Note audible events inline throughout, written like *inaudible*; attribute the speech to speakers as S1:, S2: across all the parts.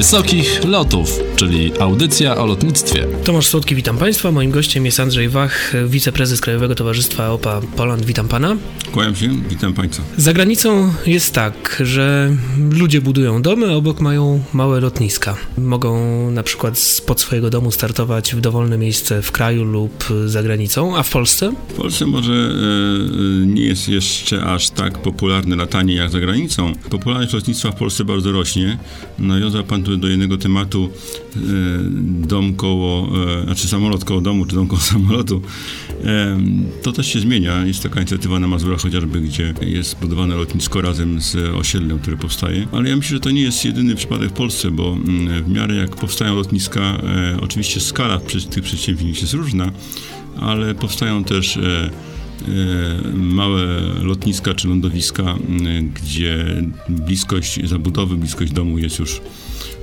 S1: Wysokich Lotów, czyli audycja o lotnictwie.
S2: Tomasz Słodki, witam Państwa. Moim gościem jest Andrzej Wach, wiceprezes Krajowego Towarzystwa OPA Poland. Witam Pana.
S3: Kłaniam się, witam Państwa.
S2: Za granicą jest tak, że ludzie budują domy, obok mają małe lotniska. Mogą na przykład spod swojego domu startować w dowolne miejsce w kraju lub za granicą, a w Polsce?
S3: W Polsce może e, nie jest jeszcze aż tak popularne latanie jak za granicą. Popularność lotnictwa w Polsce bardzo rośnie. Nawiązał Pan tu do jednego tematu e, dom koło, e, znaczy samolot koło domu, czy dom koło *laughs* samolotu. E, to też się zmienia. Jest taka inicjatywa na Mazurach chociażby, gdzie jest budowane lotnisko razem z osiedlem, które powstaje. Ale ja myślę, że to nie jest jedyny przypadek w Polsce, bo mm, w miarę jak powstają lotniska, oczywiście skala tych przedsięwzięć jest różna, ale powstają też małe lotniska czy lądowiska, m, gdzie bliskość zabudowy, bliskość domu jest już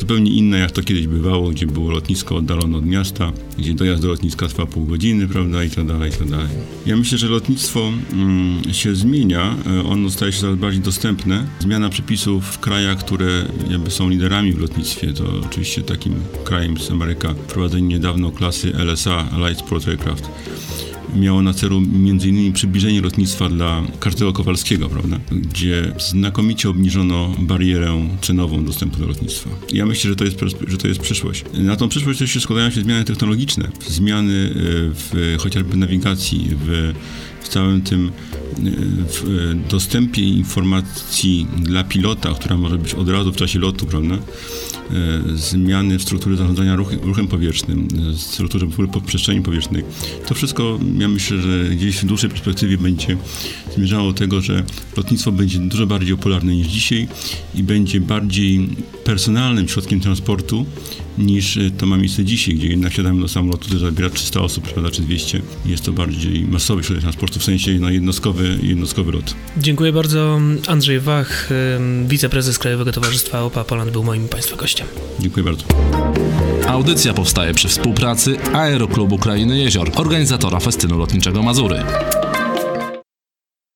S3: zupełnie inna, jak to kiedyś bywało, gdzie było lotnisko oddalone od miasta, gdzie dojazd do lotniska trwa pół godziny, prawda, i tak dalej, i tak dalej. Ja myślę, że lotnictwo mm, się zmienia, e, ono staje się coraz bardziej dostępne. Zmiana przepisów w krajach, które jakby są liderami w lotnictwie, to oczywiście takim krajem z Ameryka, wprowadzenie niedawno klasy LSA, Light Sport Aircraft, miało na celu m.in. przybliżenie lotnictwa dla Kartela Kowalskiego, prawda? Gdzie znakomicie obniżono barierę cenową dostępu do lotnictwa. Ja myślę, że to jest, że to jest przyszłość. Na tą przyszłość też się składają się zmiany technologiczne, zmiany e, w chociażby nawigacji, w, w całym tym e, w e, dostępie informacji dla pilota, która może być od razu w czasie lotu, prawda? Zmiany w strukturze zarządzania ruchem, powietrznym, e, strukturze przestrzeni powietrznej. To wszystko, ja myślę, że gdzieś w dłuższej perspektywie będzie zmierzało do tego, że lotnictwo będzie dużo bardziej popularne niż dzisiaj i będzie bardziej personalnym środkiem transportu niż e, to ma miejsce dzisiaj, gdzie jednak siadamy do samolotu, który zabiera 300 osób, prawda, czy 200. Jest to bardziej masowy środek transportu, w sensie no, jednostkowy, jednostkowy lot.
S2: Dziękuję bardzo. Andrzej Wach, wiceprezes Krajowego Towarzystwa OPA Poland był moim Państwa gościem.
S3: Dziękuję bardzo.
S1: Audycja powstaje przy współpracy Aeroklubu Krainy Jezior, organizatora festynu lotniczego Mazury.